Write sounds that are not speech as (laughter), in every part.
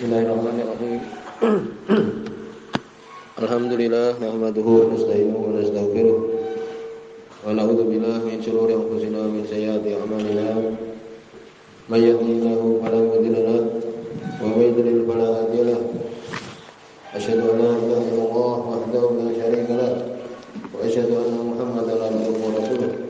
Bismillahirrahmanirrahim. (clears throat) Alhamdulillah nahmaduhu wa nasta'inuhu wa nastaghfiruh. Wa na'udzu billahi min shururi anfusina wa min sayyiati a'malina. May yahdihillahu fala mudilla lahu wa may yudlil fala hadiya lahu. Asyhadu an la ilaha illallah wahdahu la syarika lahu wa asyhadu anna Muhammadan abduhu wa rasuluh.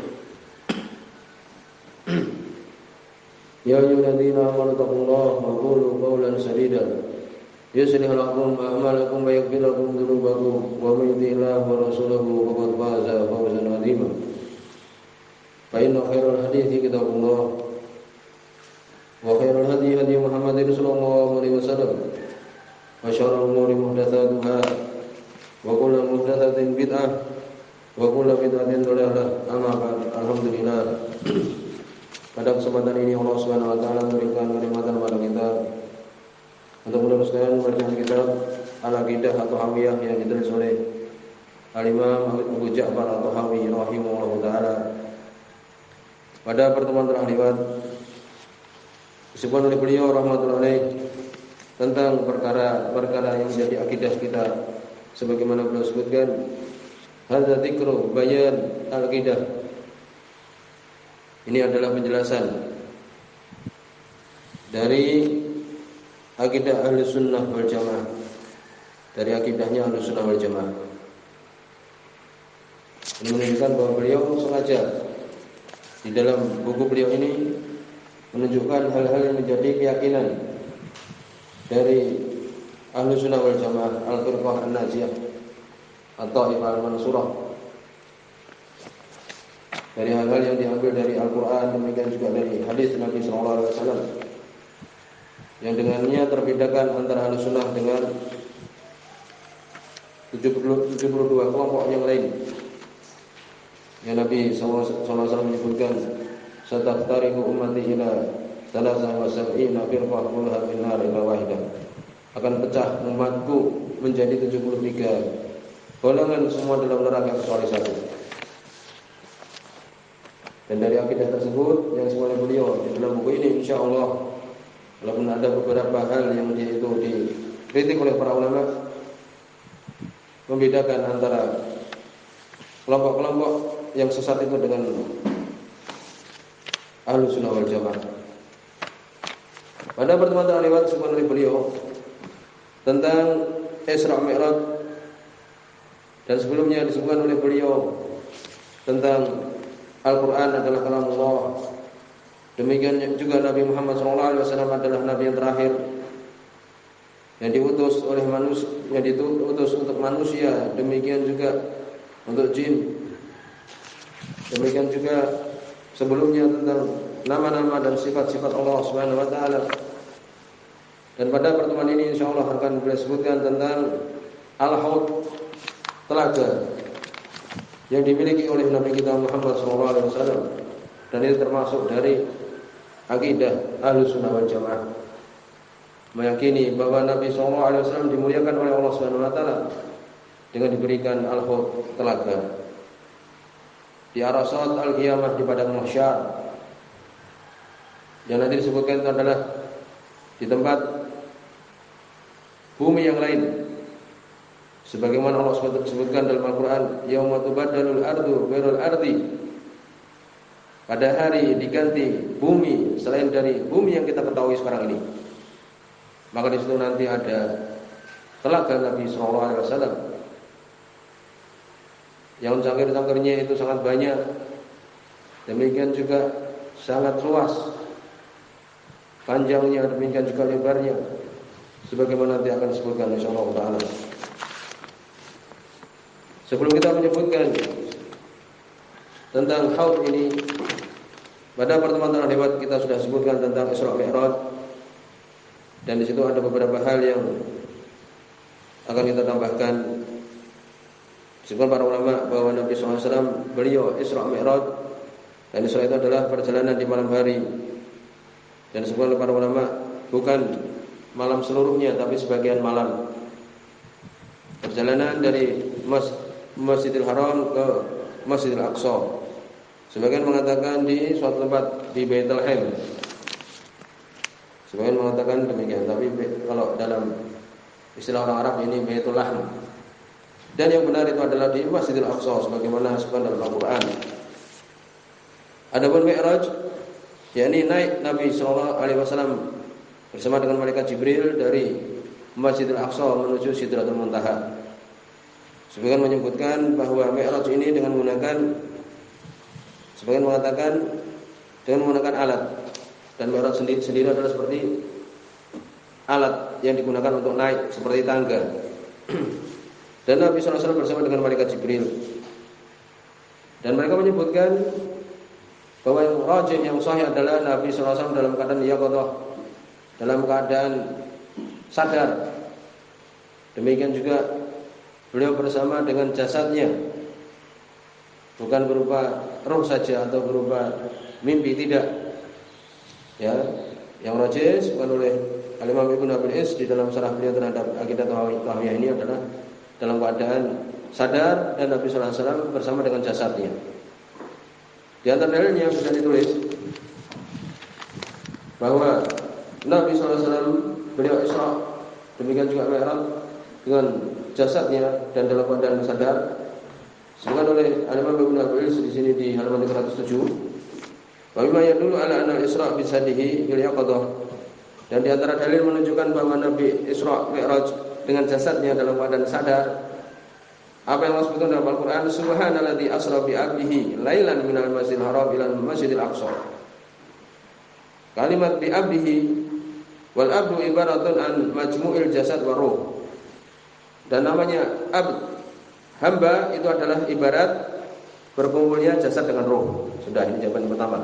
يا أيها الذين آمنوا اتقوا الله وقولوا قولا سديدا يصلح لكم أعمالكم ويغفر لكم ذنوبكم ومن يطع الله ورسوله فقد فاز فوزا عظيما فإن خير الحديث كتاب الله وخير الهدي هدي محمد صلى الله عليه وسلم وشر الأمور محدثاتها وكل محدثة بدعة وكل بدعة ضلالة أما بعد الحمد لله Pada kesempatan ini Allah Subhanahu wa taala memberikan kenikmatan kepada kita untuk meneruskan bacaan kitab Al-Aqidah atau Hamiyah yang ditulis oleh Al-Imam Abu Ja'far atau Hawi rahimahullah taala. Pada pertemuan terakhir disebutkan oleh beliau rahmatullahi tentang perkara-perkara yang menjadi akidah kita sebagaimana beliau sebutkan hadza dzikru bayan al-aqidah ini adalah penjelasan dari akidah ahli sunnah wal jamaah. Dari akidahnya ahli sunnah wal jamaah. Ini menunjukkan bahwa beliau sengaja di dalam buku beliau ini menunjukkan hal-hal yang menjadi keyakinan dari ahli sunnah wal jamaah al-firqah an-najiyah atau al-mansurah dari hal-hal yang diambil dari Al-Quran demikian juga dari hadis Nabi Sallallahu Alaihi Wasallam yang dengannya terbedakan antara ahli sunnah dengan 70, 72 kelompok yang lain. Yang Nabi SAW menyebutkan sataftariku ummati ila salasa wa sab'ina firqah kulha finnar ila wahidah akan pecah umatku menjadi 73 golongan semua dalam neraka kecuali satu dan dari akidah tersebut yang semuanya beliau di dalam buku ini insya Allah walaupun ada beberapa hal yang dia itu dikritik oleh para ulama membedakan antara kelompok-kelompok yang sesat itu dengan ahlu sunnah wal jamaah. Pada pertemuan terlewat disebutkan oleh beliau tentang Isra Mi'raj dan sebelumnya disebutkan oleh beliau tentang Al-Quran adalah kalam Allah Demikian juga Nabi Muhammad SAW adalah Nabi yang terakhir yang diutus oleh manusia, yang diutus untuk manusia, demikian juga untuk jin. Demikian juga sebelumnya tentang nama-nama dan sifat-sifat Allah Subhanahu wa taala. Dan pada pertemuan ini insyaallah akan beliau tentang al-haud telaga yang dimiliki oleh Nabi kita Muhammad SAW dan itu termasuk dari akidah ahlu sunnah wal jamaah. Meyakini bahwa Nabi SAW dimuliakan oleh Allah Subhanahu Wa Taala dengan diberikan al-hud telaga. Di arasat al-qiyamah di padang mahsyar. Yang nanti disebutkan itu adalah di tempat bumi yang lain Sebagaimana Allah sebutkan dalam Al-Quran, Yauma tubaddalul ardu ghairul ardi. Pada hari diganti bumi selain dari bumi yang kita ketahui sekarang ini. Maka di situ nanti ada telaga Nabi Wasallam yang cangkir-cangkirnya itu sangat banyak. Demikian juga sangat luas panjangnya demikian juga lebarnya sebagaimana nanti akan disebutkan insyaallah taala. Sebelum kita menyebutkan tentang haud ini pada pertemuan terakhir kita sudah sebutkan tentang Isra Mi'raj dan di situ ada beberapa hal yang akan kita tambahkan Sebab para ulama bahwa Nabi SAW beliau Isra Mi'raj dan Isra itu adalah perjalanan di malam hari. Dan sebagian para ulama bukan malam seluruhnya tapi sebagian malam. Perjalanan dari Mas, Masjidil Haram ke Masjidil Aqsa. Sebagian mengatakan di suatu tempat di Bethlehem. Sebagian mengatakan demikian, tapi kalau dalam istilah orang Arab ini Baitul Lahm. Dan yang benar itu adalah di Masjidil Aqsa sebagaimana disebutkan dalam Al-Qur'an. Adapun Mi'raj yakni naik Nabi sallallahu alaihi wasallam bersama dengan malaikat Jibril dari Masjidil Aqsa menuju Sidratul Muntaha. Sebagian menyebutkan bahwa Mi'raj ini dengan menggunakan sebagian mengatakan dengan menggunakan alat dan Mi'raj sendiri, sendiri adalah seperti alat yang digunakan untuk naik seperti tangga. (clears throat) Dan Nabi SAW bersama dengan malaikat Jibril. Dan mereka menyebutkan bahwa yang rajin yang sahih adalah Nabi SAW dalam keadaan yaqadah, dalam keadaan sadar. Demikian juga beliau bersama dengan jasadnya, bukan berupa roh saja atau berupa mimpi tidak. Ya, yang rajin bukan oleh Al-Imam Ibnu Abil Is di dalam sarah beliau terhadap akidah Tauhidiyah ini adalah dalam keadaan sadar dan Nabi Sallallahu Alaihi Wasallam bersama dengan jasadnya. Di antara dalilnya sudah ditulis bahwa Nabi Sallallahu Alaihi Wasallam beliau Isra demikian juga Mi'raj dengan jasadnya dan dalam keadaan sadar. Sebutkan oleh Al-Imam Ibnu Abi di sini di halaman 307. Wa mimma yadullu ala anna al-Isra bi sadihi bil yaqadah. Dan di antara dalil menunjukkan bahwa Nabi Isra Mi'raj dengan jasadnya dalam keadaan sadar. Apa yang Allah sebutkan dalam Al-Qur'an, subhanalladzi asra bi 'abdihi lailan minal masjidil haram ila masjidil aqsa. Kalimat bi 'abdihi wal 'abdu ibaratun an majmu'il jasad wa ruh. Dan namanya abd hamba itu adalah ibarat berkumpulnya jasad dengan roh. Sudah ini jawaban pertama.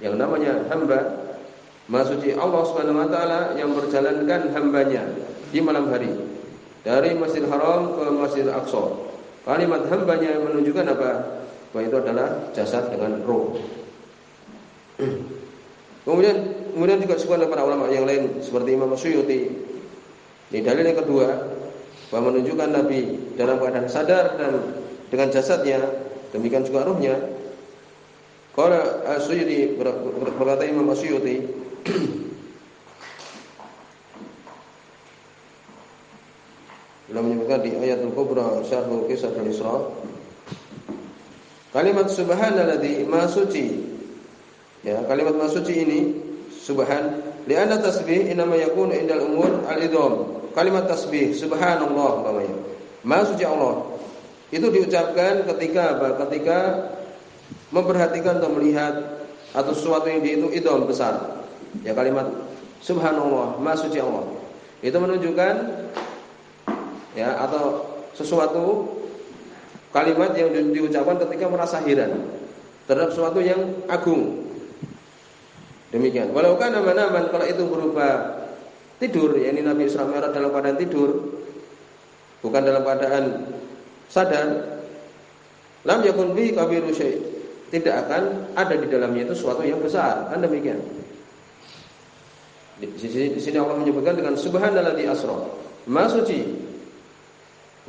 Yang namanya hamba Maksudnya Allah Subhanahu wa taala yang berjalankan hambanya di malam hari dari Masjidil Haram ke Masjidil Aqsa. Kalimat hambanya menunjukkan apa? Bahwa itu adalah jasad dengan roh. (clears throat) kemudian kemudian juga disebutkan para ulama yang lain seperti Imam Suyuti. Ini dalil yang kedua bahwa menunjukkan Nabi dalam keadaan sadar dan dengan jasadnya, demikian juga rohnya. Kalau Suyuti berkata Imam Suyuti (clears throat) Beliau menyebutkan di ayatul kubra syarhul kisah dan Isra. Kalimat subhanalladzi ma suci. Ya, kalimat ma suci ini subhan li'anna tasbih inama yakunu indal umur al-idham. Kalimat tasbih subhanallah umpamanya. Ma suci Allah. Itu diucapkan ketika apa? Ketika memperhatikan atau melihat atau sesuatu yang itu idham besar. Ya kalimat subhanallah, ma suci Allah. Itu menunjukkan ya atau sesuatu kalimat yang di, diucapkan ketika merasa heran terhadap sesuatu yang agung. Demikian. Walau nama-nama kalau itu berupa tidur, ya ini Nabi Isra Mi'raj dalam keadaan tidur, bukan dalam keadaan sadar, lam yakun bi kabiru. Tidak akan ada di dalamnya itu sesuatu yang besar. Kan demikian. Di sini, di sini Allah menyebutkan dengan subhanalladzi asra. Masuci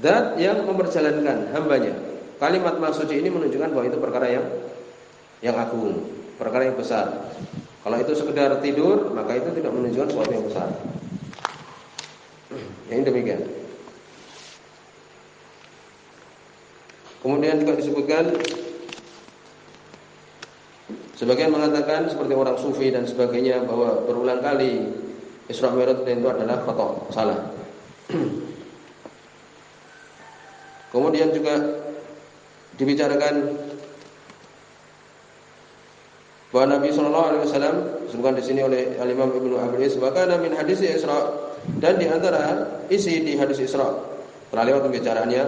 dan yang memperjalankan hambanya. Kalimat maksudnya ini menunjukkan bahwa itu perkara yang yang agung, perkara yang besar. Kalau itu sekedar tidur, maka itu tidak menunjukkan sesuatu yang besar. Yang demikian. Kemudian juga disebutkan Sebagian mengatakan seperti orang sufi dan sebagainya bahwa berulang kali Isra Mi'raj itu adalah foto salah. (clears throat) Kemudian juga dibicarakan bahwa Nabi Shallallahu Alaihi Wasallam disebutkan di sini oleh Al Imam Ibnu Abi Is bahkan min hadis Isra dan di antara isi di hadis Isra. Telah lewat pembicaraannya.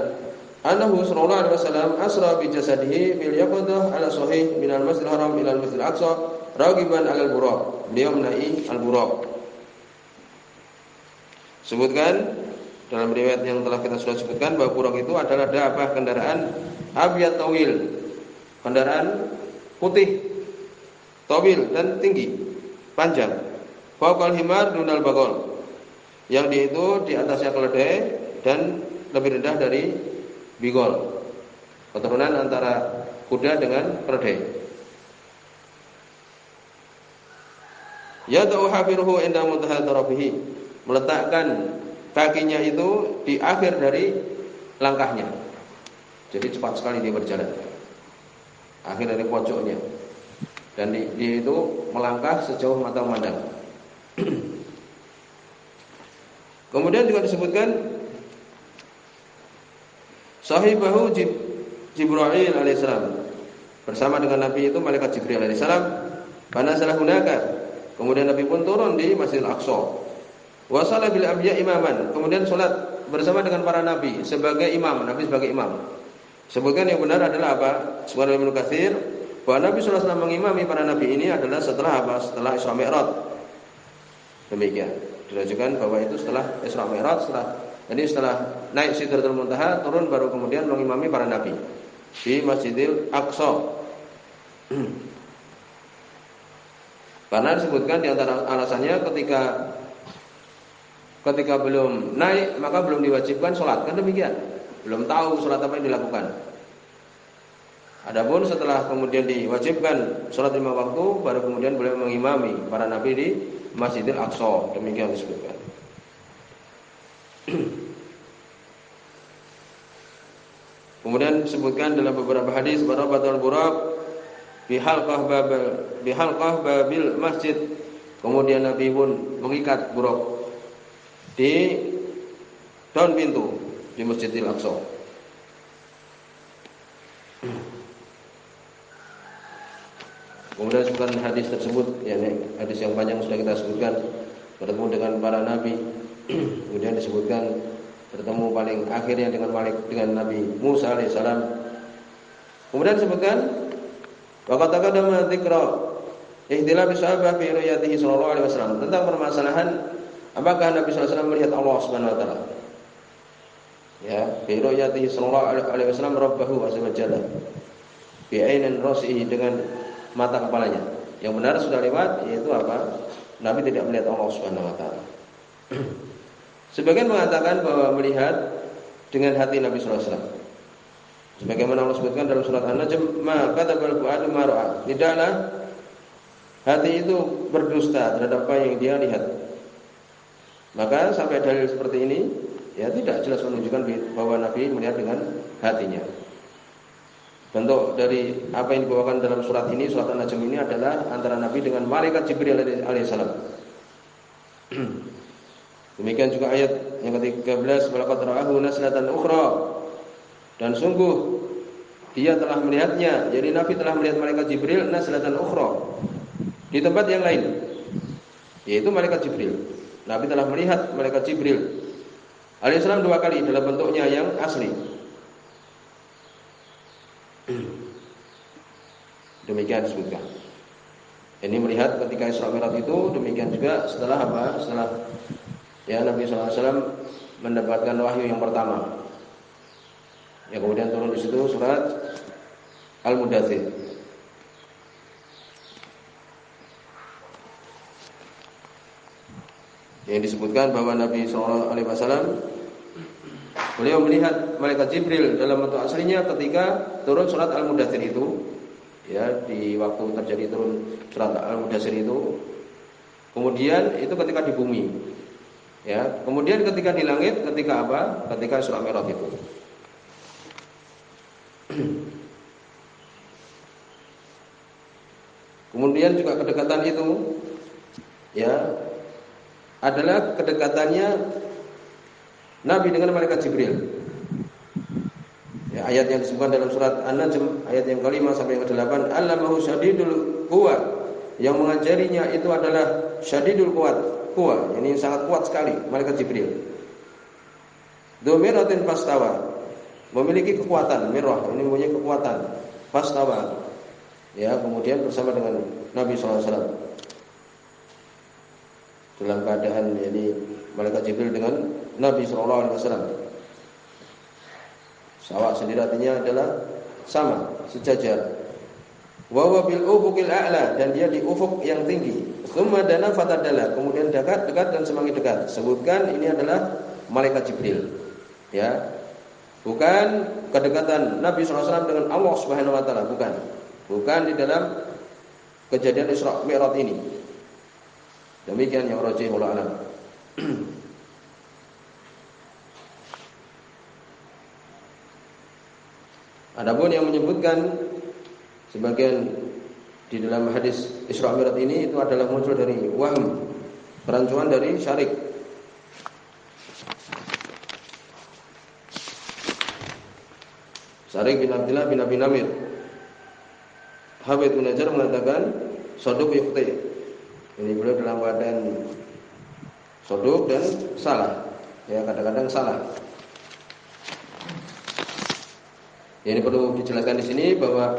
Anahu sallallahu alaihi wasallam asra bi jasadihi bil yaqadah ala sahih min al masjidil haram ila al masjidil aqsa ragiban ala al buraq. Beliau menaiki al buraq. Sebutkan dalam riwayat yang telah kita sudah sebutkan bahwa buruk itu adalah apa kendaraan abiyat tawil. Kendaraan putih tawil dan tinggi panjang. Faqal himar dunal bagol yang di itu di atasnya keledai dan lebih rendah dari bigol keturunan antara kuda dengan keledai yad'u hafiruhu inda muntaha meletakkan kakinya itu di akhir dari langkahnya. Jadi cepat sekali dia berjalan. Akhir dari pojoknya. Dan dia itu melangkah sejauh mata memandang. (clears throat) Kemudian juga disebutkan sahibahu Jib, Jibril alaihissalam bersama dengan Nabi itu malaikat Jibril alaihissalam pada salah gunakan. Kemudian Nabi pun turun di Masjidil Aqsa Wasala bil anbiya imaman. Kemudian sholat bersama dengan para nabi sebagai imam, nabi sebagai imam. Sebutkan yang benar adalah apa? Sebuah Ibnu Katsir bahwa Nabi sallallahu alaihi mengimami para nabi ini adalah setelah apa? Setelah Isra Mi'raj. Demikian. Dirajukan bahwa itu setelah Isra Mi'raj, setelah jadi setelah naik Sidratul Muntaha turun baru kemudian mengimami para nabi di Masjidil Aqsa. (clears throat) Karena disebutkan di antara alasannya ketika ketika belum naik maka belum diwajibkan sholat. Kan demikian. Belum tahu sholat apa yang dilakukan Adapun setelah kemudian diwajibkan sholat lima waktu baru kemudian boleh mengimami para nabi di Masjidil Aqsa demikian disebutkan (clears throat) Kemudian disebutkan dalam beberapa hadis barabatul buraq bihalqah babil bihalqah babil masjid. Kemudian Nabi pun mengikat buruk di daun pintu di Masjidil Aqsa. (clears throat) Kemudian sebutkan hadis tersebut, ya hadis yang panjang sudah kita sebutkan bertemu dengan para nabi. (clears throat) Kemudian disebutkan bertemu paling akhirnya dengan Malik dengan Nabi Musa alaihissalam. Kemudian disebutkan Waqat taqaddama dzikra ihtilaf sahabat fi ru'yatihi sallallahu alaihi wasallam tentang permasalahan Apakah Nabi SAW melihat Allah Subhanahu Wa Taala? Ya, bi ru'yatihi sallallahu alaihi wasallam rabbahu azza wa jalla. Bi ainin rasihi dengan mata kepalanya. Yang benar sudah lewat yaitu apa? Nabi tidak melihat Allah Subhanahu wa taala. (clears throat) Sebagian mengatakan bahwa melihat dengan hati Nabi sallallahu alaihi wasallam. Sebagaimana Allah sebutkan dalam surat An-Najm, "Ma kadzabal fuadu ma Tidaklah hati itu berdusta terhadap apa yang dia lihat. Maka sampai dalil seperti ini ya tidak jelas menunjukkan bahwa Nabi melihat dengan hatinya. Bentuk dari apa yang dibawakan dalam surat ini, surat An-Najm ini adalah antara Nabi dengan malaikat Jibril alaihissalam. (clears throat) Demikian juga ayat yang ke-13, "Walaqad ra'ahu naslatan ukhra." Dan sungguh dia telah melihatnya. Jadi Nabi telah melihat malaikat Jibril naslatan ukhra di tempat yang lain. Yaitu malaikat Jibril. Nabi telah melihat malaikat Jibril alaihissalam dua kali dalam bentuknya yang asli. Demikian disebutkan. Ini melihat ketika Isra Mi'raj itu demikian juga setelah apa? Setelah ya Nabi SAW mendapatkan wahyu yang pertama. Ya kemudian turun di situ surat Al-Mudathir. yang disebutkan bahwa Nabi Wasallam beliau melihat malaikat Jibril dalam bentuk aslinya ketika turun surat Al-Mudathir itu ya di waktu terjadi turun surat Al-Mudathir itu. Kemudian itu ketika di bumi. Ya kemudian ketika di langit ketika apa? Ketika surat Merah itu. Kemudian juga kedekatan itu ya adalah kedekatannya Nabi dengan malaikat Jibril. Ya, ayat yang disebutkan dalam surat An-Najm ayat yang kelima sampai yang ke-8, "Allamahu syadidul quwa." Yang mengajarinya itu adalah syadidul quwat, quwa, ini sangat kuat sekali malaikat Jibril. Domiratin pastawa. Memiliki kekuatan, mirrah, ini mempunyai kekuatan. Pastawa. Ya, kemudian bersama dengan Nabi SAW dalam keadaan jadi malaikat Jibril dengan Nabi Shallallahu Alaihi Wasallam. Sawa sendiri artinya adalah sama, sejajar. Wawa bil ufukil a'la dan dia di ufuk yang tinggi. Tsumma dana fatadala, kemudian dekat, dekat dan semakin dekat. Sebutkan ini adalah malaikat Jibril. Ya. Bukan kedekatan Nabi SAW dengan Allah Subhanahu wa taala, bukan. Bukan di dalam kejadian Isra Mi'raj ini. Demikian yang rajihul alam. Adapun yang menyebutkan sebagian di dalam hadis Isra Mi'raj ini itu adalah muncul dari waham, perancuan dari syarik. Syarik bin Abdullah bin Abi Namir. Habib bin mengatakan soduk yukti ini beliau dalam keadaan sodok dan salah. Ya kadang-kadang salah. Ini perlu dijelaskan di sini bahwa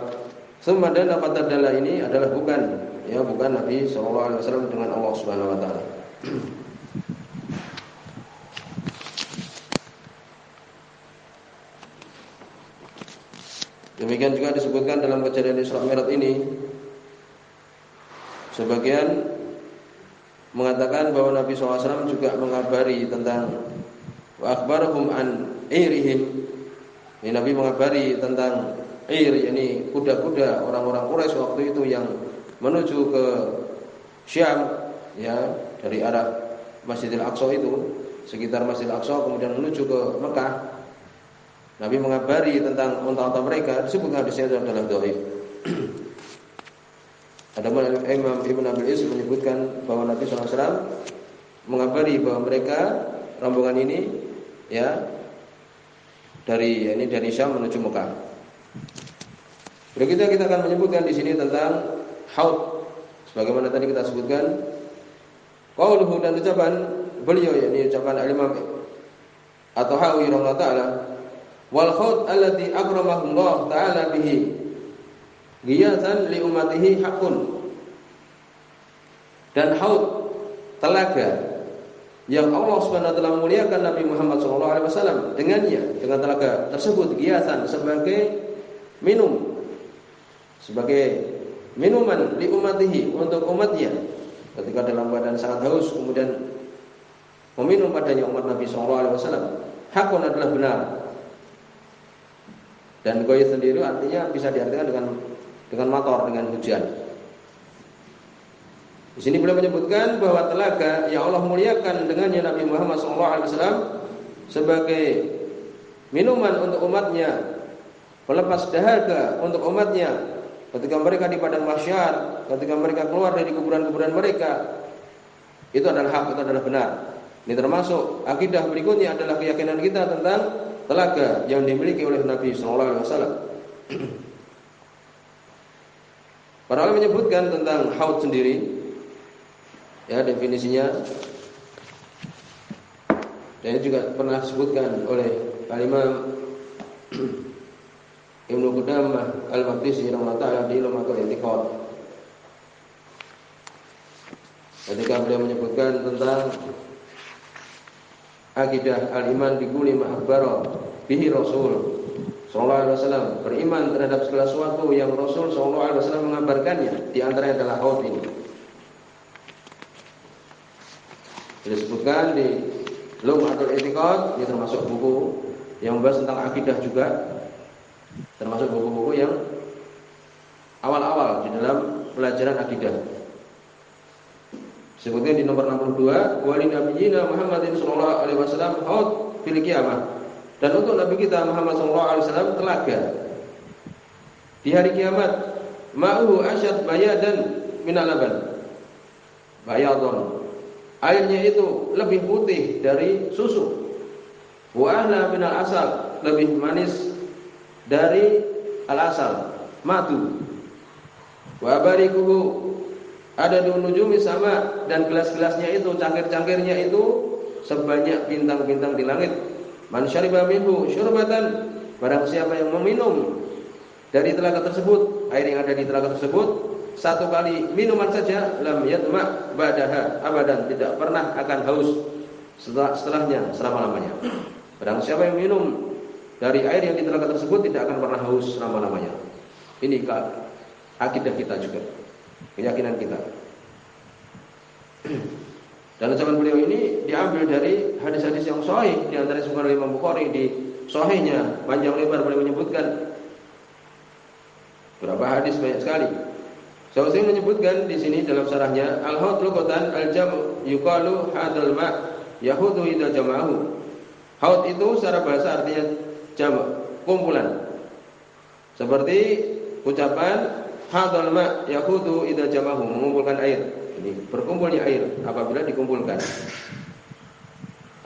semadan dapat terdala ini adalah bukan ya bukan Nabi Wasallam dengan Allah Subhanahu Wa Taala. (clears throat) Demikian juga disebutkan dalam kejadian Isra Mi'raj ini sebagian mengatakan bahwa Nabi SAW juga mengabari tentang wa akhbarahum an irihim. Ini Nabi mengabari tentang ir ini kuda-kuda orang-orang Quraisy waktu itu yang menuju ke Syam ya dari arah Masjidil Aqsa itu sekitar Masjidil Aqsa kemudian menuju ke Mekah. Nabi mengabari tentang unta-unta mereka disebut hadisnya adalah dhaif. (clears throat) Ada Imam Ibn Abil Is menyebutkan bahwa Nabi SAW mengabari bahwa mereka rombongan ini ya dari ya ini dari Syam menuju Mekah. Berikutnya kita akan menyebutkan di sini tentang haud sebagaimana tadi kita sebutkan qauluhu dan ucapan beliau yakni ucapan al-Imam atau Hawi taala wal khaut allati akramahu Allah taala bihi Giyatan li umatihi hakun. Dan haud telaga yang Allah Subhanahu wa taala muliakan Nabi Muhammad sallallahu alaihi wasallam dengannya dengan telaga tersebut giyatan sebagai minum sebagai minuman li umatihi untuk umatnya ketika dalam keadaan sangat haus kemudian meminum padanya umat Nabi sallallahu alaihi wasallam hakun adalah benar dan goy sendiri artinya bisa diartikan dengan dengan motor dengan hujan. Di sini beliau menyebutkan bahwa telaga yang Allah muliakan dengannya Nabi Muhammad SAW sebagai minuman untuk umatnya, pelepas dahaga untuk umatnya ketika mereka di padang mahsyar, ketika mereka keluar dari kuburan-kuburan mereka. Itu adalah hak, itu adalah benar. Ini termasuk akidah berikutnya adalah keyakinan kita tentang telaga yang dimiliki oleh Nabi SAW. (clears throat) Para ulama menyebutkan tentang haud sendiri ya definisinya dan ini juga pernah disebutkan oleh Al-Imam (clears throat) Ibnu Qudamah Al-Maqdisi rahimahullah di Lumatul I'tiqad. Ketika beliau menyebutkan tentang akidah al-iman bi kulli ma bihi Rasul Sallallahu Alaihi Wasallam beriman terhadap segala sesuatu yang Rasul Sallallahu Alaihi Wasallam mengabarkannya. Di antaranya adalah haud ini. Disebutkan di Lumatul Etiqad, ini termasuk buku yang membahas tentang akidah juga, termasuk buku-buku yang awal-awal di dalam pelajaran akidah. Sebutkan di nomor 62, wali nabiyina Muhammadin sallallahu alaihi wasallam haud fil kiamah. Dan untuk Nabi kita Muhammad SAW telaga di hari kiamat ma'u asyad bayadan minal laban. Airnya itu lebih putih dari susu. Wa ahla minal asal, lebih manis dari al-asal, madu. Wa barikuhu ada di nujumi sama dan gelas-gelasnya itu, cangkir-cangkirnya itu sebanyak bintang-bintang di langit. Man syariba minhu syurbatan barang siapa yang meminum dari telaga tersebut, air yang ada di telaga tersebut satu kali minuman saja lam yatma badaha abadan tidak pernah akan haus setelah setelahnya selama-lamanya. Barang siapa yang minum dari air yang di telaga tersebut tidak akan pernah haus selama-lamanya. Ini akidah kita juga. Keyakinan kita. Dan ucapan beliau ini diambil dari hadis-hadis yang sahih di antara sumber Imam Bukhari di sahihnya panjang lebar beliau menyebutkan berapa hadis banyak sekali. Saya menyebutkan di sini dalam sarahnya al-haud lughatan al-jam yuqalu hadal ma yahudu idza jama'ahu. Haud itu secara bahasa artinya jam kumpulan. Seperti ucapan hadal ma yahudu idza jama'ahu mengumpulkan air. Ini berkumpulnya air apabila dikumpulkan.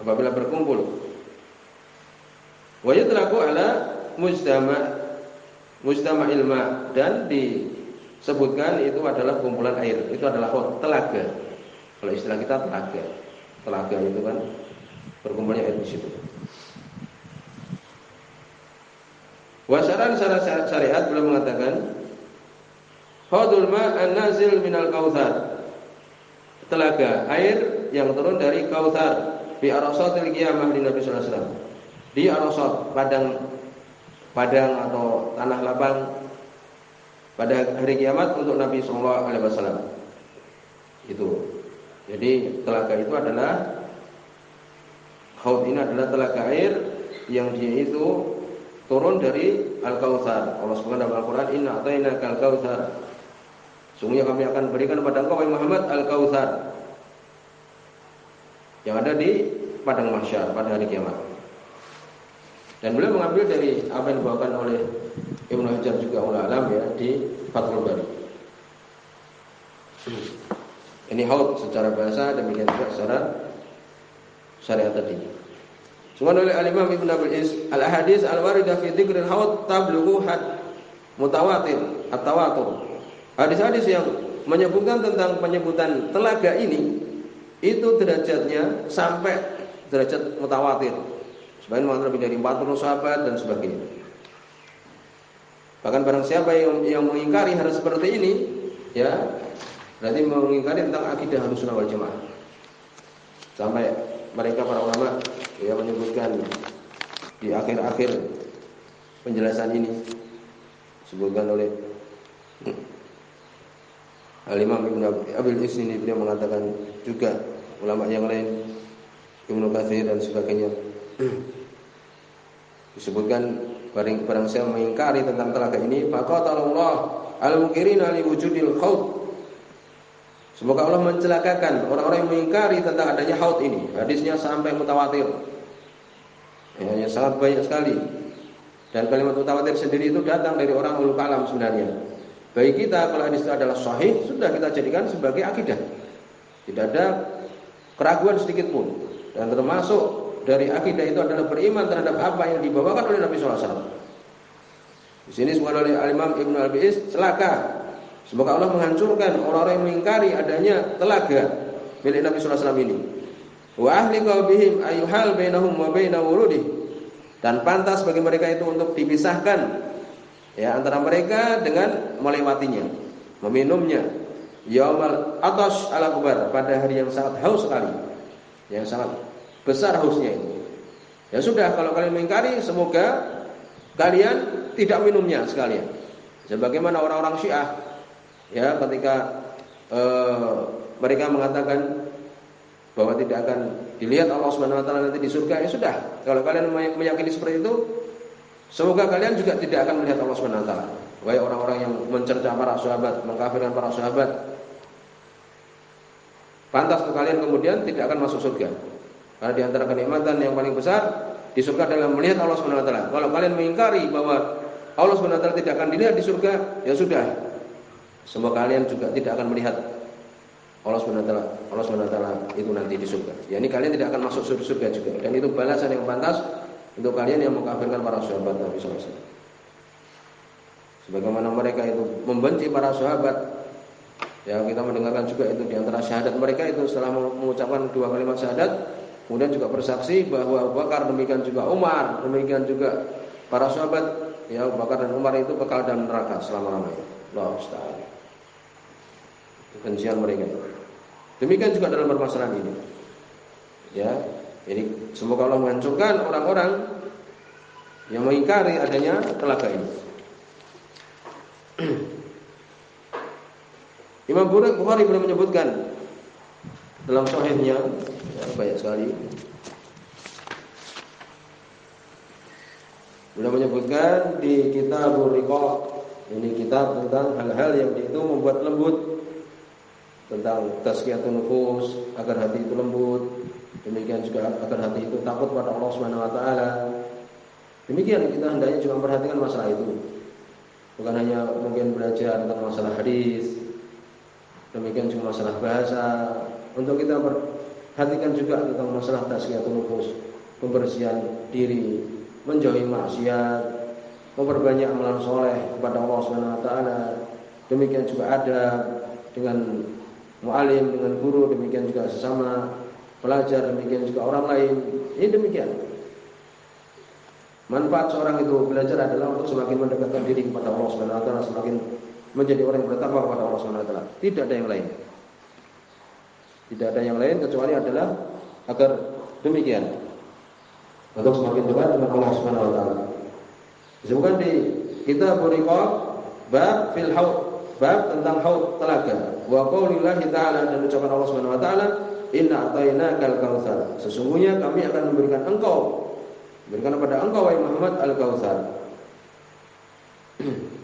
Apabila berkumpul. Wa yutlaqu ala mujtama mujtama ilma dan disebutkan itu adalah kumpulan air. Itu adalah telaga. Kalau istilah kita telaga. Telaga itu kan berkumpulnya air di situ. Wasaran syariat belum mengatakan Hadul ma an-nazil minal kautsar telaga air yang turun dari Kautsar di Arasatil Qiyamah di Nabi sallallahu. Di Arasat, padang padang atau tanah lapang pada hari kiamat untuk Nabi sallallahu alaihi wasallam. Itu. Jadi telaga itu adalah Haud ini adalah telaga air yang dia itu turun dari Al-Kautsar. Allah Subhanahu dalam Al-Qur'an, "Inna atainakal kautsar." Sungguhnya kami akan berikan kepada engkau Muhammad Al-Kautsar yang ada di padang mahsyar pada hari kiamat. Dan beliau mengambil dari apa yang dibawakan oleh Ibnu Hajar juga oleh alam ya di Fathul Bari. Ini haud secara bahasa demikian juga secara syariat tadi. Cuma oleh Al-Imam Ibnu Abil Is, al-hadis al-waridah fi dzikril haud tablughu had mutawatir at-tawatur. Hadis-hadis yang menyebutkan tentang penyebutan telaga ini itu derajatnya sampai derajat mutawatir. Sebenarnya lebih dari 40 sahabat dan sebagainya. Bahkan barang siapa yang, yang mengingkari hal seperti ini, ya berarti mengingkari tentang akidah harus wal jamaah. Sampai mereka para ulama yang menyebutkan di akhir-akhir penjelasan ini sebutkan oleh Al-Imam Ibn Abil Is ini beliau mengatakan juga ulama yang lain Ibnu Katsir dan sebagainya disebutkan barang barang saya mengingkari tentang telaga ini faqatallahu al-mukirina li wujudil khaut Semoga Allah mencelakakan orang-orang yang mengingkari tentang adanya haut ini. Hadisnya sampai mutawatir. Ya, sangat banyak sekali. Dan kalimat mutawatir sendiri itu datang dari orang ulul kalam sebenarnya. Bagi kita kalau hadis itu adalah sahih, sudah kita jadikan sebagai akidah. Tidak ada keraguan sedikit pun. Dan termasuk dari akidah itu adalah beriman terhadap apa yang dibawakan oleh Nabi SAW. Di sini semua oleh Imam Ibnu al Biis celaka. Semoga Allah menghancurkan orang-orang yang mengingkari adanya telaga milik Nabi SAW ini. Wa ahli ayuhal bainahum wa baina Dan pantas bagi mereka itu untuk dipisahkan ya antara mereka dengan melewatinya, meminumnya. Yaumal atas ala kubar pada hari yang sangat haus sekali, yang sangat besar hausnya itu. Ya sudah, kalau kalian mengingkari, semoga kalian tidak minumnya sekalian. Sebagaimana orang-orang Syiah, ya ketika uh, mereka mengatakan bahwa tidak akan dilihat Allah Subhanahu wa taala nanti di surga, ya sudah. Kalau kalian meyakini seperti itu, Semoga kalian juga tidak akan melihat Allah Subhanahu wa taala. Wahai orang-orang yang mencerca para sahabat, mengkafirkan para sahabat. Pantas kalian kemudian tidak akan masuk surga. Karena di antara kenikmatan yang paling besar di surga adalah melihat Allah Subhanahu wa taala. Kalau kalian mengingkari bahwa Allah Subhanahu wa taala tidak akan dilihat di surga, ya sudah. Semua kalian juga tidak akan melihat Allah Subhanahu wa taala. Allah Subhanahu wa taala itu nanti di surga. Ya ini kalian tidak akan masuk surga juga. Dan itu balasan yang pantas untuk kalian yang mengkafirkan para sahabat Nabi SAW. Sebagaimana mereka itu membenci para sahabat, ya kita mendengarkan juga itu di antara syahadat mereka itu setelah mengucapkan dua kalimat syahadat, kemudian juga bersaksi bahwa Abu Bakar demikian juga Umar, demikian juga para sahabat, ya Abu Bakar dan Umar itu kekal dalam neraka selama-lamanya. Allah Ustaz. Kebencian mereka. Demikian juga dalam permasalahan ini. Ya, Jadi semoga Allah menghancurkan orang-orang yang mengingkari adanya telaga ini. (clears throat) Imam Bukhari pernah menyebutkan dalam sahihnya ya, banyak sekali. Beliau menyebutkan di kitab Riqaq ini kitab tentang hal-hal yang itu membuat lembut tentang tazkiyatun nufus agar hati itu lembut. Demikian juga agar hati itu takut pada Allah Subhanahu wa taala. Demikian kita hendaknya juga memperhatikan masalah itu. Bukan hanya mungkin belajar tentang masalah hadis demikian juga masalah bahasa untuk kita perhatikan juga tentang masalah tazkiyatun nufus pembersihan diri menjauhi maksiat, memperbanyak amalan soleh kepada Allah Subhanahu Wa Taala. Demikian juga ada dengan mualim, dengan guru, demikian juga sesama pelajar, demikian juga orang lain. Ini demikian. Manfaat seorang itu belajar adalah untuk semakin mendekatkan diri kepada Allah Subhanahu Wa Taala, semakin menjadi orang yang bertakwa kepada Allah Subhanahu Wa Taala. Tidak ada yang lain. Tidak ada yang lain kecuali adalah agar demikian untuk semakin dekat dengan Allah Subhanahu wa taala. Disebutkan di kitab Buriqah bab fil haud, bab tentang haud telaga. Wa qaulillahi ta'ala dan ucapan Allah Subhanahu wa taala, "Inna atainakal kautsar." Sesungguhnya kami akan memberikan engkau memberikan kepada engkau wahai Muhammad al-kautsar. (clears throat)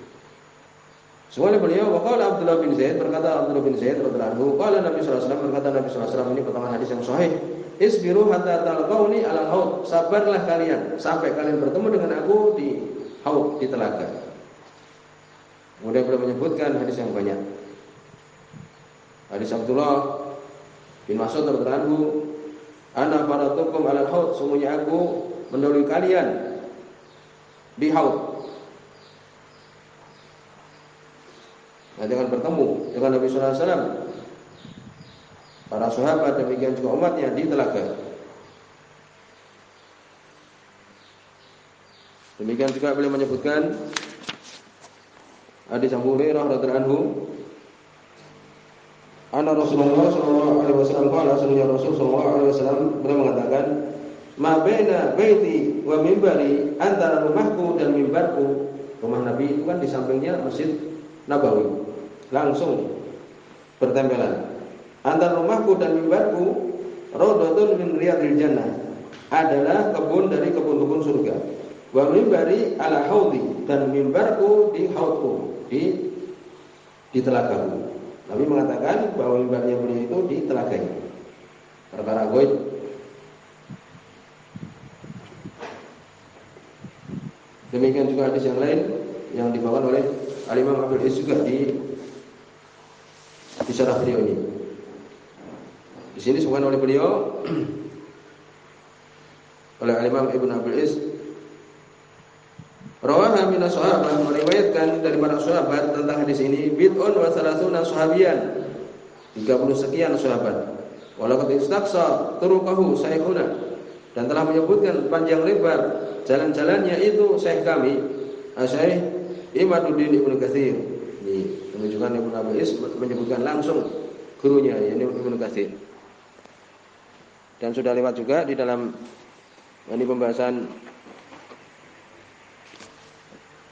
Semuanya beliau waqala Abdullah bin Zaid berkata Abdullah bin Zaid radhiyallahu anhu qala Nabi sallallahu berkata Nabi sallallahu ini potongan hadis yang sahih Isbiru hatta talqauni ala haud. Sabarlah kalian sampai kalian bertemu dengan aku di haud di telaga. Kemudian beliau menyebutkan hadis yang banyak. Hadis Abdullah bin Mas'ud radhiyallahu anhu, "Ana faratukum ala haud." Sungguhnya aku mendahului kalian di haud. Akan bertemu dengan Nabi sallallahu alaihi wasallam. Para sahabat demikian juga umatnya di telaga. Demikian juga beliau menyebutkan hadis Abu Hurairah radhiyallahu anhu. Anna Rasulullah sallallahu alaihi wasallam qala sunnya Rasul sallallahu alaihi wasallam beliau mengatakan ma baina baiti wa mimbari antara rumahku dan mimbarku rumah Nabi itu kan di sampingnya Masjid Nabawi langsung bertempelan antara rumahku dan mimbarku raudhatun min riyadil jannah adalah kebun dari kebun-kebun surga. Wa mimbari ala haudi dan mimbarku di haudku di di telagaku. Nabi mengatakan bahwa mimbarnya beliau itu di telaganya. Perkara goib. Demikian juga hadis yang lain yang dibawakan oleh Al-Imam Abdul juga di syarah beliau ini. Di sini disebutkan oleh beliau (clears throat) oleh Imam Ibn Abil Is. Rawaha min sahabat meriwayatkan dari para sahabat tentang hadis ini bid'un wa salasuna sahabian 30 sekian sahabat. Walakat istaqsa turuqahu syekhuna dan telah menyebutkan panjang lebar jalan-jalannya itu syekh kami Syekh Imaduddin Ibnu Katsir. Ini menunjukkan Ibnu Abil Is menyebutkan langsung gurunya yakni Ibnu Katsir dan sudah lewat juga di dalam ini pembahasan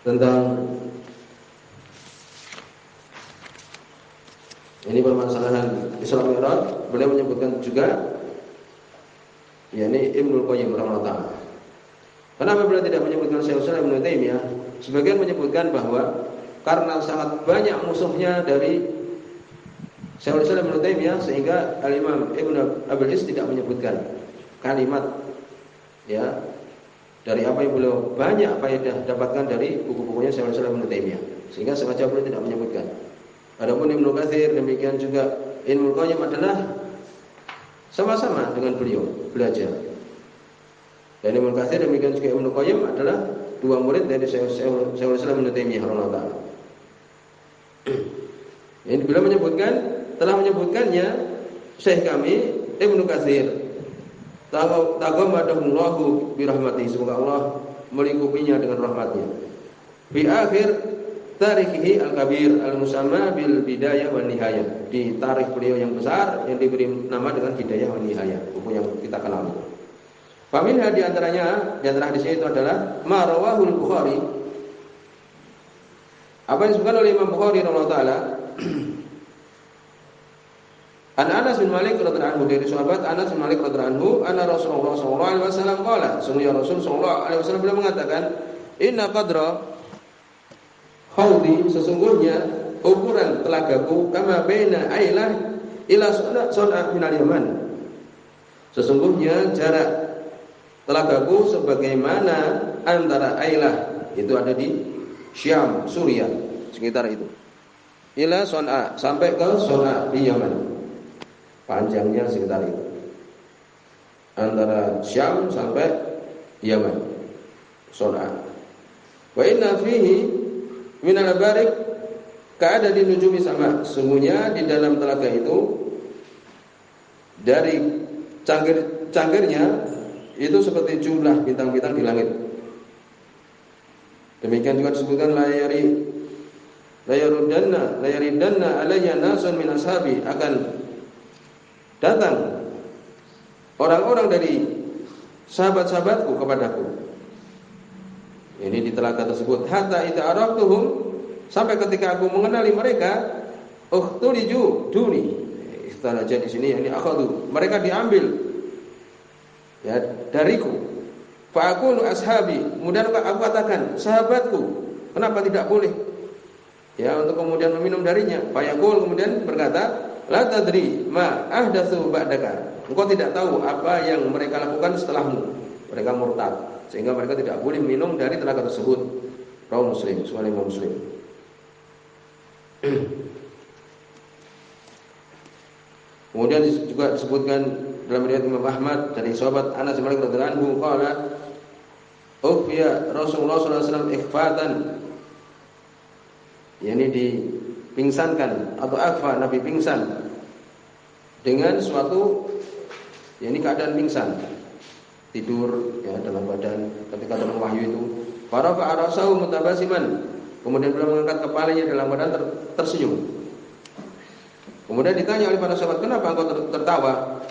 tentang ini permasalahan Isra Mi'raj beliau menyebutkan juga yakni Ibnu Qayyim rahimahullah. Kenapa beliau tidak menyebutkan Syekh Islam Ibnu Taimiyah? Sebagian menyebutkan bahwa karena sangat banyak musuhnya dari Syekhul Islam Taimiyah sehingga Al Imam Ibnu Abil Is tidak menyebutkan kalimat ya dari apa yang beliau banyak faedah dapatkan dari buku-bukunya Syekhul Islam Ibnu Taimiyah sehingga sengaja beliau tidak menyebutkan. Adapun Ibnu Katsir demikian juga Ibnu Qayyim adalah sama-sama dengan beliau belajar. Dan Ibnu Katsir demikian juga Ibnu Qayyim adalah dua murid dari Syekhul Islam Ibnu Taimiyah rahimahullah. Ini beliau menyebutkan telah menyebutkannya Syekh kami Ibnu Katsir. Tagammadahullahu birahmati. Semoga Allah melingkupinya dengan rahmatnya. Di akhir tarikihi al-kabir al-musamma bil bidayah wal nihayah. Di tarikh beliau yang besar yang diberi nama dengan bidayah wal nihayah, buku yang kita kenal. Faminha di antaranya di antara hadis itu adalah marawahul Bukhari. Apa yang disebutkan oleh Imam Bukhari radhiyallahu taala (clears throat) An Anas bin Malik radhiyallahu anhu dari sahabat Anas bin Malik radhiyallahu anhu, anna Rasulullah sallallahu alaihi wasallam qala, sungguh Rasul sallallahu alaihi wasallam beliau mengatakan, "Inna qadra haudi sesungguhnya ukuran telagaku kama baina ailah ila sun'a min al-Yaman." Sesungguhnya jarak telagaku sebagaimana antara ailah itu ada di Syam, Suriah, sekitar itu. Ila Son'a sampai ke Son'a di Yaman. Panjangnya sekitar itu. Antara Syam sampai Yaman. Son'a. Wa inna fihi min al-barik ka'ada di nujumi sama. Sungguhnya di dalam telaga itu dari cangkir cangkirnya itu seperti jumlah bintang-bintang di langit demikian juga disebutkan layari layarudanna layaridanna alayya nasun min ashabi akan datang orang-orang dari sahabat-sahabatku kepadaku. Ini di telaga tersebut hatta idza araftuhum sampai ketika aku mengenali mereka ukhtuliju duni. Istaraja di sini ini akhadu. Mereka diambil ya dariku. Fa aku ashabi. Kemudian aku katakan, sahabatku, kenapa tidak boleh? Ya, untuk kemudian meminum darinya. Fa kemudian berkata, La tadri ma ahdatsu ba'daka. Engkau tidak tahu apa yang mereka lakukan setelahmu. Mereka murtad sehingga mereka tidak boleh minum dari telaga tersebut. Rawi Muslim, Sahih Muslim. (clears throat) Kemudian juga disebutkan dalam riwayat Imam Ahmad dari sahabat Anas bin Malik radhiyallahu anhu qala Ufiya Rasulullah sallallahu alaihi wasallam ikhfatan. Yakni di pingsankan atau akfa Nabi pingsan dengan suatu ya ini keadaan pingsan. Tidur ya dalam badan. Ketika dalam wahyu itu para fa'arasahu mutabasiman. Kemudian beliau mengangkat kepalanya dalam badan ter, tersenyum. Kemudian ditanya oleh para sahabat kenapa engkau ter, tertawa?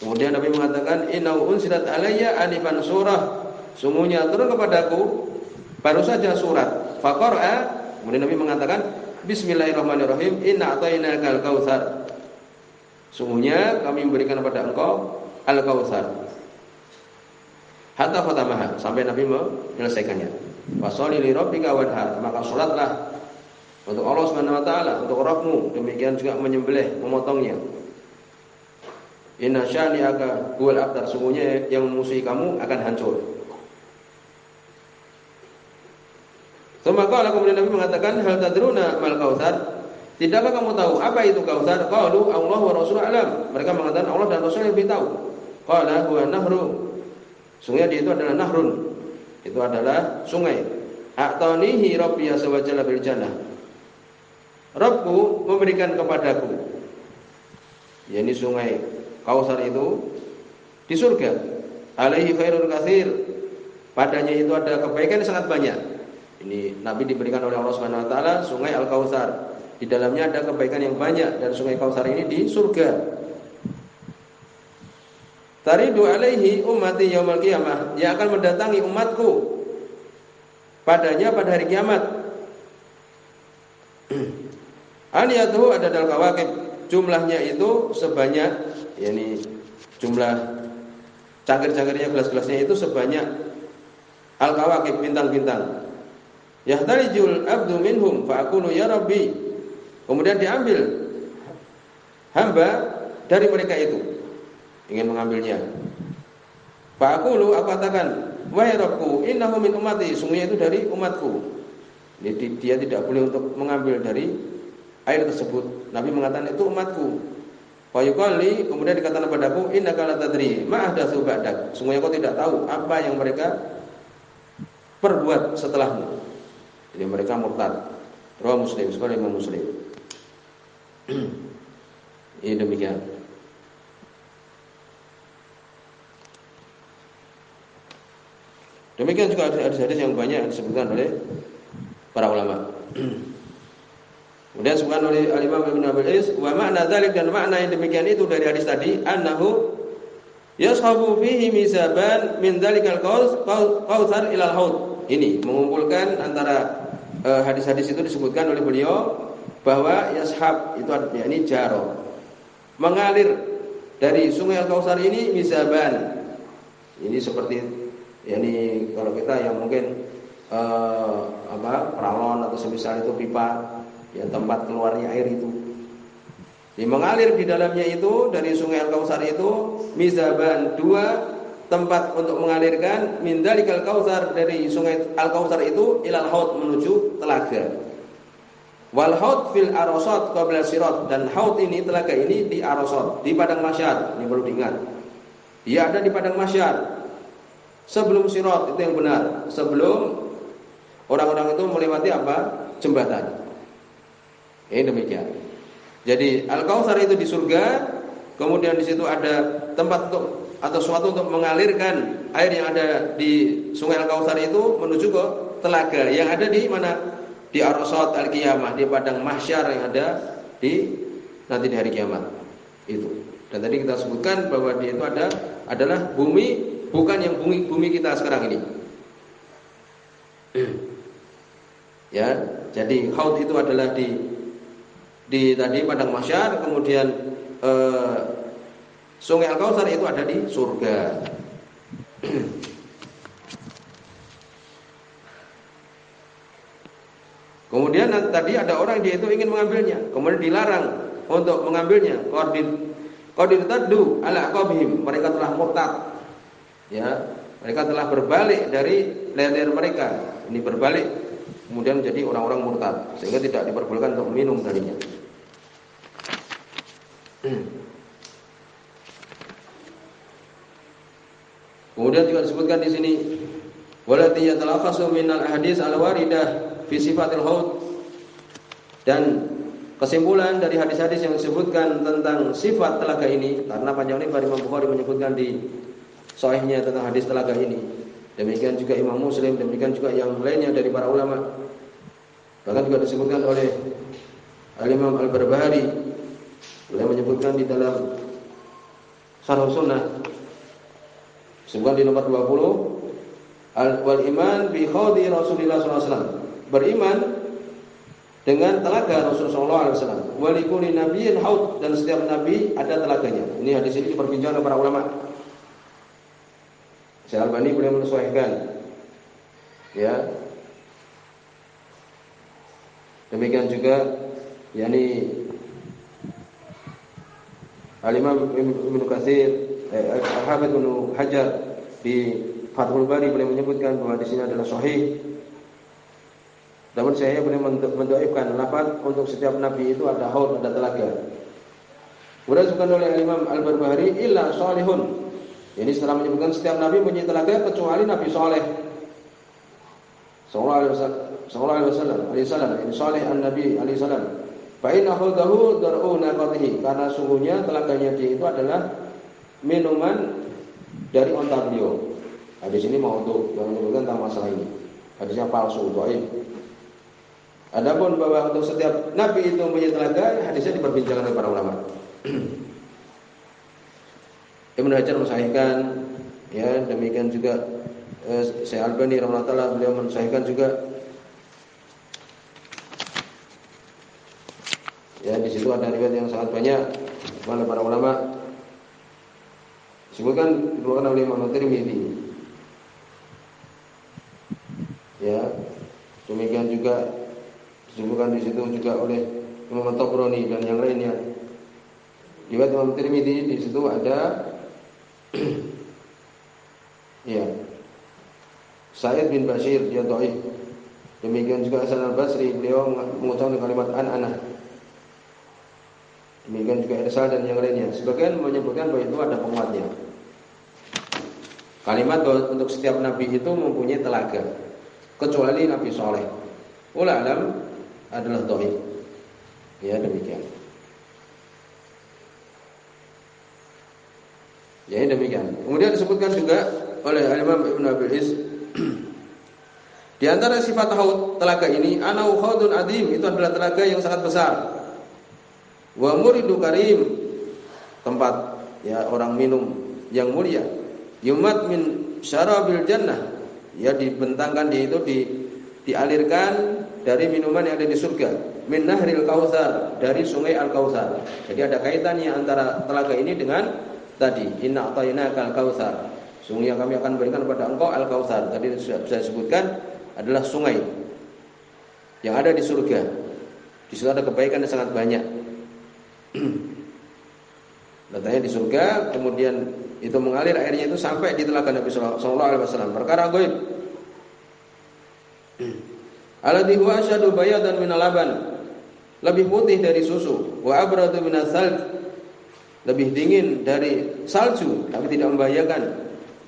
Kemudian Nabi mengatakan inau unsilat alayya anifan surah sungguhnya turun kepadaku baru saja surat faqara kemudian Nabi mengatakan Bismillahirrahmanirrahim. Inna atainakal kautsar. Sungguhnya kami memberikan kepada engkau al-kautsar. Hatta fatamaha sampai Nabi menyelesaikannya. Washolli li rabbika wadhar. Maka salatlah untuk Allah Subhanahu wa taala, untuk Rabbmu, demikian juga menyembelih, memotongnya. Inna syani'aka huwal abtar. Sungguhnya yang memusuhi kamu akan hancur. Qala kemudian Nabi mengatakan hal tadruna mal kautsar? Tidakkah kamu tahu apa itu kautsar? Qalu Allah wa Rasul alam. Mereka mengatakan Allah dan Rasul lebih tahu. Qala huwa nahru. Sungai di itu adalah nahrun. Itu adalah sungai. A'tanihi rabbi azza wa bil jannah. Rabbku memberikan kepadaku yakni sungai Kausar itu di surga. Alaihi khairul katsir. Padanya itu ada kebaikan yang sangat banyak. Ini Nabi diberikan oleh Allah Subhanahu wa taala sungai Al-Kautsar. Di dalamnya ada kebaikan yang banyak dan sungai Kautsar ini di surga. Taridu alaihi ummati yaumil qiyamah, yang akan mendatangi umatku padanya pada hari kiamat. (clears throat) Aniyatuhu ada dalam kawakib jumlahnya itu sebanyak yakni jumlah cangkir-cangkirnya gelas-gelasnya itu sebanyak al-kawakib bintang-bintang Yahtarijul abdu minhum fa aqulu ya rabbi. Kemudian diambil hamba dari mereka itu ingin mengambilnya. Fa aqulu aku katakan, wahai Rabbku, innahu min ummati, sungguhnya itu dari umatku. Jadi dia tidak boleh untuk mengambil dari air tersebut. Nabi mengatakan itu umatku. Fa yuqali kemudian dikatakan padaku, innaka la tadri ma ahdatsu ba'dak. Sungguhnya kau tidak tahu apa yang mereka perbuat setelahmu. Jadi mereka murtad. Rawa Muslim, sekolah Imam Muslim. Ini demikian. Demikian juga hadis-hadis yang banyak disebutkan oleh para ulama. Kemudian disebutkan oleh Al-Imam Ibn Abil Is, wa dzalik dan makna yang demikian itu dari hadis tadi, annahu Yashabu fihi mizaban min dzalikal kautsar ilal haud. Ini mengumpulkan antara hadis-hadis uh, itu disebutkan oleh beliau bahwa yashab itu yakni jaro. Mengalir dari sungai Al-Kautsar ini mizaban. Ini seperti yakni kalau kita yang mungkin uh, apa peralon atau semisal itu pipa ya tempat keluarnya air itu di mengalir di dalamnya itu dari sungai Al-Kautsar itu mizaban dua tempat untuk mengalirkan min dalikal kautsar dari sungai Al-Kautsar itu ilal haud menuju telaga. Wal haud fil arasat qabla sirat dan haud ini telaga ini di arasat di padang masyar. Ini perlu diingat. Dia ada di padang masyar. Sebelum sirat itu yang benar, sebelum orang-orang itu melewati apa? jembatan. Ini demikian. Jadi Al-Kautsar itu di surga, kemudian di situ ada tempat untuk atau suatu untuk mengalirkan air yang ada di Sungai Al-Kautsar itu menuju ke telaga yang ada di mana? Di Arasat Al-Qiyamah, di padang mahsyar yang ada di nanti di hari kiamat. Itu. Dan tadi kita sebutkan bahwa dia itu ada adalah bumi bukan yang bumi bumi kita sekarang ini. (clears throat) Ya, jadi haud itu adalah di di tadi padang masyar kemudian eh, sungai Al Kautsar itu ada di surga. Kemudian tadi ada orang dia itu ingin mengambilnya, kemudian dilarang untuk mengambilnya. Qadid qadid taddu ala qabhim, mereka telah murtad. Ya, mereka telah berbalik dari leher mereka. Ini berbalik kemudian menjadi orang-orang murtad sehingga tidak diperbolehkan untuk minum darinya. Kemudian juga disebutkan di sini walati yatalakhasu minal hadis al-waridah fi sifatil haud dan kesimpulan dari hadis-hadis yang disebutkan tentang sifat telaga ini karena panjang lebar Imam Bukhari menyebutkan di sahihnya tentang hadis telaga ini. Demikian juga Imam Muslim demikian juga yang lainnya dari para ulama. Bahkan juga disebutkan oleh Al-Imam Al-Barbahari. Beliau menyebutkan di dalam Syarh Sunnah Sebutkan di nomor 20 Al wal iman bi khawdi Rasulullah SAW Beriman dengan telaga Rasulullah SAW Walikuli nabiyin haud Dan setiap nabi ada telaganya. Ini hadis ini oleh para ulama. Syekh Albani boleh menyesuaikan. Ya. Demikian juga yakni Al-Imam Ibnu Katsir, eh, Al-Hafidz Ibnu Hajar di Fathul Bari boleh menyebutkan bahwa di sini adalah sahih. Namun saya boleh mendoakan lafaz untuk setiap nabi itu ada haud, ada telaga. Kemudian oleh Imam Al-Barbahari illa salihun. Ini setelah menyebutkan setiap nabi punya telaga kecuali Nabi Saleh. Sallallahu alaihi wasallam, alaihi wasallam, wasallam, ini saleh an-nabi alaihi wasallam. Fa'inna khudahu dar'u naqatihi Karena sungguhnya telaganya dia itu adalah minuman dari onta beliau. Hadis ini mau untuk yang menyebutkan tentang masalah ini. Hadisnya palsu, dhaif. Adapun bahwa untuk setiap nabi itu punya telaga, hadisnya diperbincangkan oleh para ulama. (clears throat) Ibnu Hajar mensahihkan ya demikian juga eh, Syekh Albani rahimahullah beliau mensahihkan juga Ya, di situ ada riwayat yang sangat banyak oleh para ulama. Disebutkan dikeluarkan oleh Imam Tirmidzi. Ya, demikian juga disebutkan di situ juga oleh Imam Tabrani dan yang lainnya. Riwayat Imam Tirmidzi di situ ada (clears throat) ya. Sa'id bin Bashir dia dhaif. Demikian juga Hasan al-Basri beliau mengucapkan kalimat an-ana Demikian juga irsal dan yang lainnya. Sebagian menyebutkan bahwa itu ada penguatnya. Kalimat untuk setiap nabi itu mempunyai telaga. Kecuali Nabi Soleh. Ula alam adalah dohib. Ya demikian. Ya demikian. Kemudian disebutkan juga oleh Imam Ibn Abil Is (clears throat) di antara sifat haud telaga ini anau haudun adim itu adalah telaga yang sangat besar. Wa muridu karim tempat ya orang minum yang mulia. Yumat min syarabil jannah. Ya dibentangkan dia itu di dialirkan dari minuman yang ada di surga. Min nahril kautsar, dari sungai Al-Kautsar. Jadi ada kaitannya antara telaga ini dengan tadi inna atainakal kautsar. Sungai yang kami akan berikan kepada engkau Al-Kautsar. Tadi sudah saya sebutkan adalah sungai yang ada di surga. Di situ ada kebaikan yang sangat banyak. (clears throat) Letaknya di surga, kemudian itu mengalir airnya itu sampai di telaga Nabi Sallallahu Alaihi Wasallam. Perkara goib. Alladhi huwa asyadu bayadan min laban. Lebih putih dari susu. Wa abradu min Lebih dingin dari salju, tapi tidak membahayakan.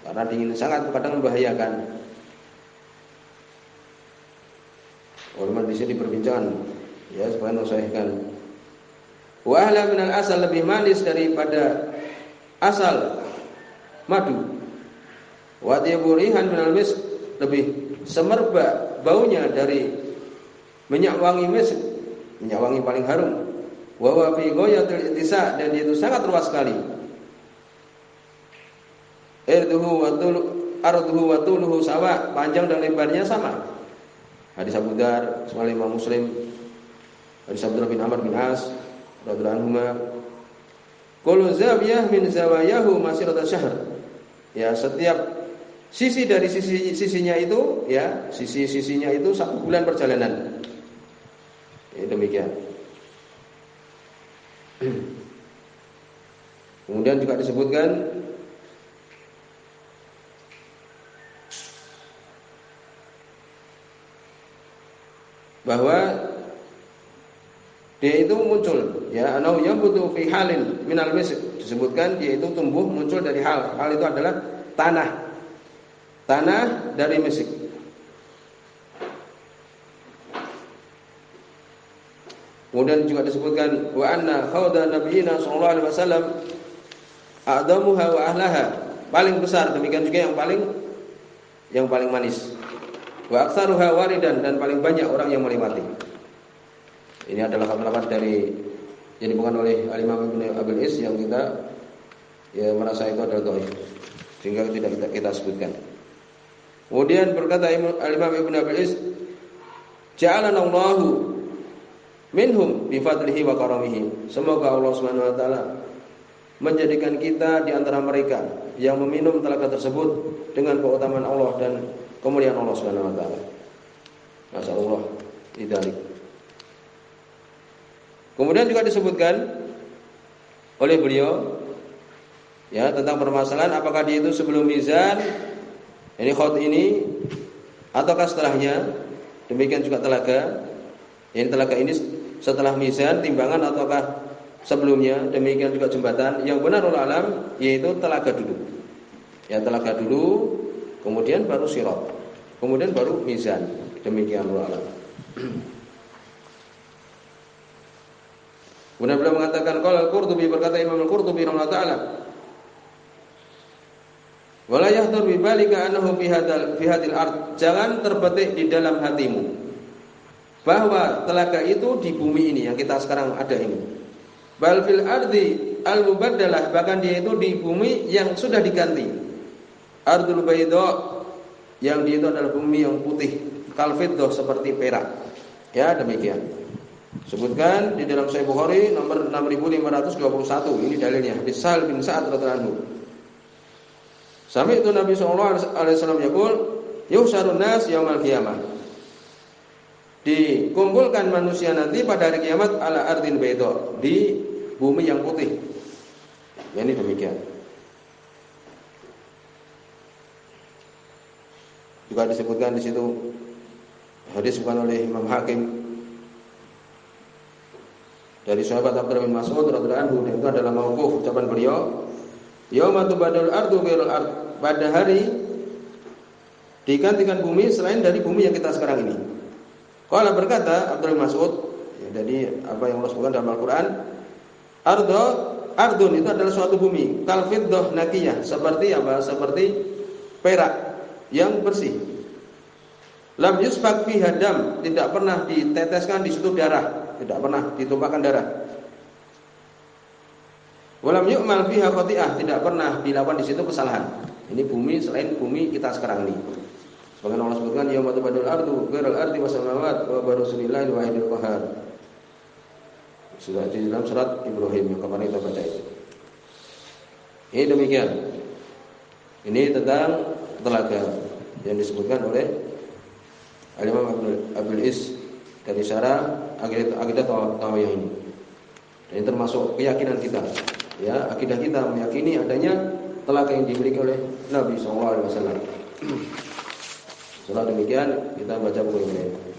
Karena dingin sangat kadang membahayakan. Ulama di sini perbincangan ya supaya mensahihkan. Wa ahla minal asal lebih manis daripada asal madu. Wa tiburihan minal misk lebih semerbak baunya dari minyak wangi misk, minyak wangi paling harum. Wa wa fi ghayatil intisa dan itu sangat luas sekali. Irduhu wa tul arduhu wa tuluhu sawa, panjang dan lebarnya sama. Hadis Abu Dar, Imam Muslim, hadis Abdullah bin Amr bin As, radhiyallahu anhu. Kullu zawiyah min zawayahu masirata syahr. Ya, setiap Sisi dari sisi sisinya itu ya, sisi-sisinya itu satu bulan perjalanan. Ya, demikian. (clears throat) Kemudian juga disebutkan bahwa dia itu muncul ya anau yang butuh fi halin minal disebutkan dia itu tumbuh muncul dari hal hal itu adalah tanah tanah dari Mesir. Kemudian juga disebutkan wa anna khawda nabiyina sallallahu alaihi wasallam adamuha wa ahlaha. Paling besar demikian juga yang paling yang paling manis. Wa aktsaruha waridan dan paling banyak orang yang menikmati. Ini adalah kata-kata dari yang dibukan oleh Al-Imam Ibnu Abil Is yang kita ya merasa itu adalah dhaif. Sehingga tidak kita, kita sebutkan. Kemudian berkata Imam Ibn Abi Is, "Ja'alana Allahu minhum bi fadlihi wa karamihi." Semoga Allah taala menjadikan kita di antara mereka yang meminum telaga tersebut dengan keutamaan Allah dan kemuliaan Allah Subhanahu wa taala. Masyaallah. Kemudian juga disebutkan oleh beliau ya tentang permasalahan apakah dia itu sebelum mizan ini khot ini ataukah setelahnya? Demikian juga telaga. Ini telaga ini setelah mizan timbangan ataukah sebelumnya? Demikian juga jembatan. Yang benar oleh alam yaitu telaga dulu. Ya telaga dulu, kemudian baru sirat. Kemudian baru mizan. Demikian oleh alam. Kemudian beliau mengatakan kalau Al-Qurtubi berkata Imam Al-Qurtubi rahimahullah taala Wala yahdur bi balika annahu fi hadal fi hadil ard. Jangan terbetik di dalam hatimu bahwa telaga itu di bumi ini yang kita sekarang ada ini. Bal fil ardi al mubaddalah bahkan dia itu di bumi yang sudah diganti. Ardul bayda yang dia itu adalah bumi yang putih kalfiddah seperti perak. Ya demikian. Sebutkan di dalam Sahih Bukhari nomor 6521 ini dalilnya hadis Sal bin Sa'ad radhiyallahu anhu. Sampai itu Nabi Shallallahu Alaihi Wasallam yakul, yusharun nas yaumal kiamat. Dikumpulkan manusia nanti pada hari kiamat ala ardin bedo di bumi yang putih. Ya, ini demikian. Juga disebutkan di situ hadis bukan oleh Imam Hakim dari sahabat Abdurrahman bin Mas'ud radhiyallahu anhu itu adalah mauquf ucapan beliau Yauma tubadul ardu ghairul ard. Pada hari digantikan bumi selain dari bumi yang kita sekarang ini. Kalau berkata Abdul Mas'ud, ya, jadi apa yang Allah sebutkan dalam Al-Qur'an, ardo ardun itu adalah suatu bumi, kal fiddah nakiyah, seperti apa? Seperti perak yang bersih. Lam yusfak fi hadam, tidak pernah diteteskan di situ darah, tidak pernah ditumpahkan darah. Walam yu'mal fiha khati'ah, tidak pernah dilakukan di situ kesalahan. Ini bumi selain bumi kita sekarang ini. Sebagaimana Allah sebutkan yauma tubadul ardu ghairal ardi was samawat wa barasulillahi wahidil qahar. Sudah di dalam surat Ibrahim yang kemarin kita baca itu. Ini demikian. Ini tentang telaga yang disebutkan oleh Al-Imam Abdul Is dari syarah akidah akidah tawiyah ini. Dan ini termasuk keyakinan kita. Ya, akidah kita meyakini adanya telaga yang dimiliki oleh Nabi wasallam. (clears throat) Setelah demikian kita baca buku ini.